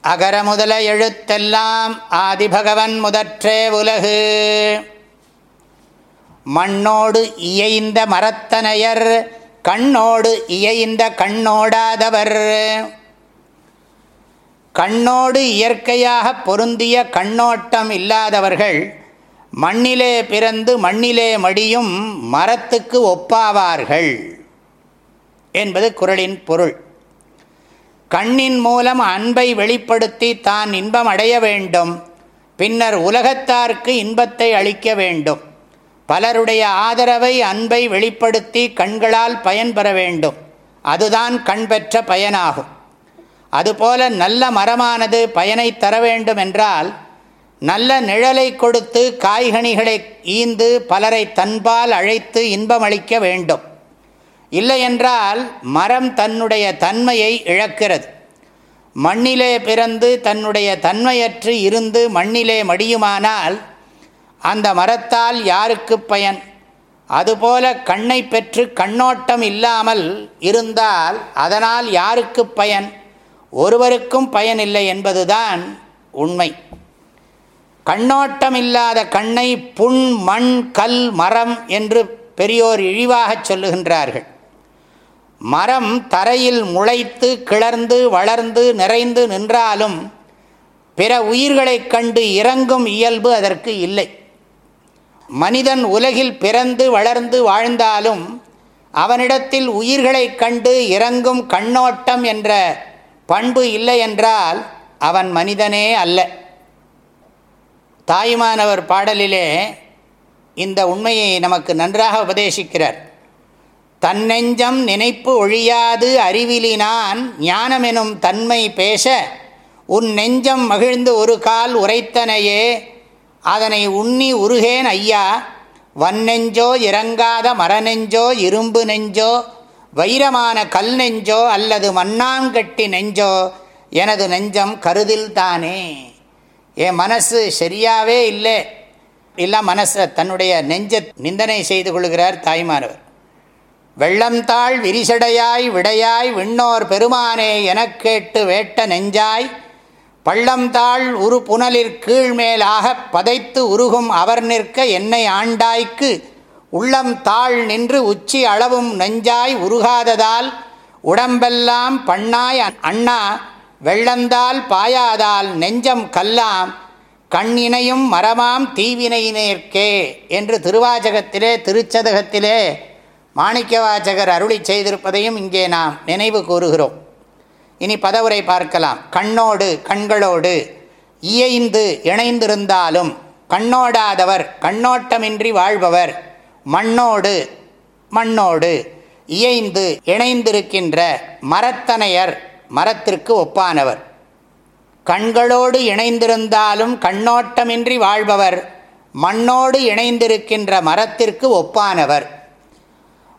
அகர முதல எழுத்தெல்லாம் ஆதிபகவன் முதற்றே உலகு. மண்ணோடு இயைந்த மரத்தனையர் கண்ணோடு இயைந்த கண்ணோடாதவர். கண்ணோடு இயற்கையாக பொருந்திய கண்ணோட்டம் இல்லாதவர்கள் மண்ணிலே பிறந்து மண்ணிலே மடியும் மரத்துக்கு ஒப்பாவார்கள் என்பது குரலின் பொருள். கண்ணின் மூலம் அன்பை வெளிப்படுத்தி தான் இன்பம் அடைய வேண்டும். பின்னர் உலகத்தார்க்கு இன்பத்தை அளிக்க வேண்டும். பலருடைய ஆதரவை அன்பை வெளிப்படுத்தி கண்களால் பயன்பெற வேண்டும். அதுதான் கண் பெற்ற பயனாகும். அதுபோல நல்ல மரமானது பயனை தர வேண்டும் என்றால் நல்ல நிழலை கொடுத்து காய்கனிகளை ஈந்து பலரை தன்பால் அழைத்து இன்பமளிக்க வேண்டும். இல்லையென்றால் மரம் தன்னுடைய தன்மையை இழக்கிறது. மண்ணிலே பிறந்து தன்னுடைய தன்மையற்று இருந்து மண்ணிலே மடியுமானால் அந்த மரத்தால் யாருக்கு பயன்? அதுபோல கண்ணை பெற்று கண்ணோட்டம் இல்லாமல் இருந்தால் அதனால் யாருக்கு பயன்? ஒருவருக்கும் பயனில்லை என்பதுதான் உண்மை. கண்ணோட்டம் இல்லாத கண்ணை புண் மண் கல் மரம் என்று பெரியோர் இழிவாகச் சொல்லுகின்றார்கள். மரம் தரையில் முளைத்து கிளர்ந்து வளர்ந்து நிறைந்து நின்றாலும் பிற உயிர்களைக் கண்டு இறங்கும் இயல்பு அதற்கு இல்லை. மனிதன் உலகில் பிறந்து வளர்ந்து வாழ்ந்தாலும் அவனிடத்தில் உயிர்களைக் கண்டு இறங்கும் கண்ணோட்டம் என்ற பண்பு இல்லை என்றால் அவன் மனிதனே அல்ல. தாய்மானவர் பாடலிலே இந்த உண்மையை நமக்கு நன்றாக உபதேசிக்கிறார். தன்னெஞ்சம் நினைப்பு ஒழியாது அறிவிலினான் ஞானமெனும் தன்மை பேச உன் நெஞ்சம் மகிழ்ந்து ஒரு கால் உரைத்தனையே அதனை உண்ணி உருகேன் ஐயா வன்னெஞ்சோ இறங்காத மரநெஞ்சோ இரும்பு நெஞ்சோ வைரமான கல் நெஞ்சோ அல்லது மண்ணாங்கட்டி நெஞ்சோ எனது நெஞ்சம் கருதில் தானே. என் மனசு சரியாவே இல்லை. இல்லை மனசை தன்னுடைய நெஞ்ச நிந்தனை செய்து கொள்கிறார் தாய்மானவர் வெள்ளம்தாள் விரிசடையாய் விடையாய் விண்ணோர் பெருமானே எனக் கேட்டு வேட்ட நெஞ்சாய் பள்ளம்தாள் உரு புனலிற் கீழ்மேலாக பதைத்து உருகும் அவர் நிற்க என்னை ஆண்டாய்க்கு உள்ளம் தாழ் நின்று உச்சி அளவும் நெஞ்சாய் உருகாததால் உடம்பெல்லாம் பண்ணாய் அண்ணா வெள்ளந்தால் பாயாதால் நெஞ்சம் கல்லாம் கண்ணினையும் மரமாம் தீவினையினேற்கே என்று திருவாச்சகத்திலே திருச்சதகத்திலே மாணிக்கவாச்சகர் அருளி செய்திருப்பதையும் இங்கே நாம் நினைவு கூறுகிறோம். இனி பதவுரை பார்க்கலாம். கண்ணோடு கண்களோடு இயைந்து இணைந்திருந்தாலும் கண்ணோடாதவர் கண்ணோட்டமின்றி வாழ்பவர் மண்ணோடு மண்ணோடு இயைந்து இணைந்திருக்கின்ற மரத்தனையர் மரத்திற்கு ஒப்பானவர். கண்களோடு இணைந்திருந்தாலும் கண்ணோட்டமின்றி வாழ்பவர் மண்ணோடு இணைந்திருக்கின்ற மரத்திற்கு ஒப்பானவர்.